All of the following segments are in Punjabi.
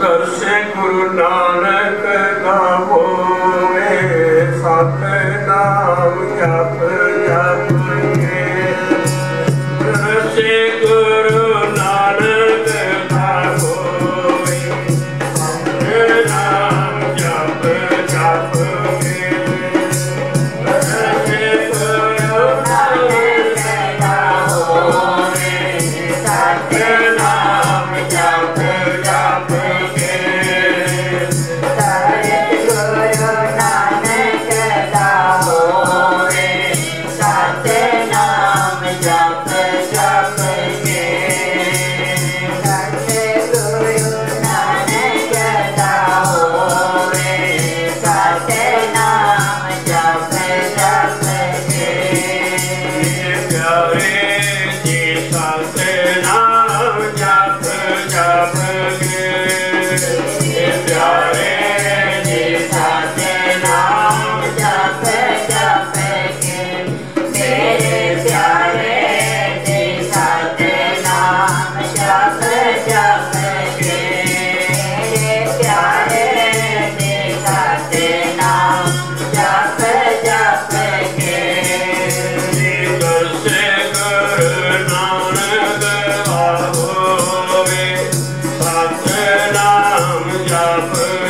ਗੁਰ ਸੇ ਗੁਰੂ ਨਾਨਕ ਨਾਮੋਏ ਸਤਿ ਨਾਮ ਜਪ Amen.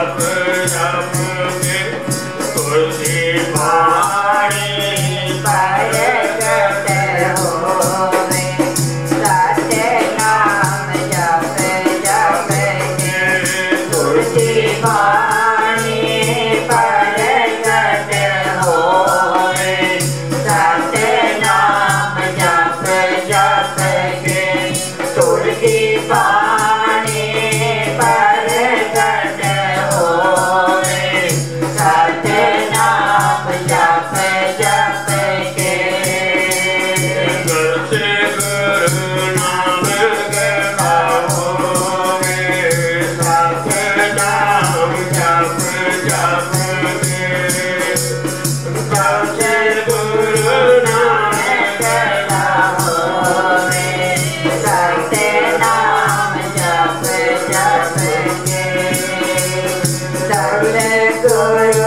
Radhe Radhe time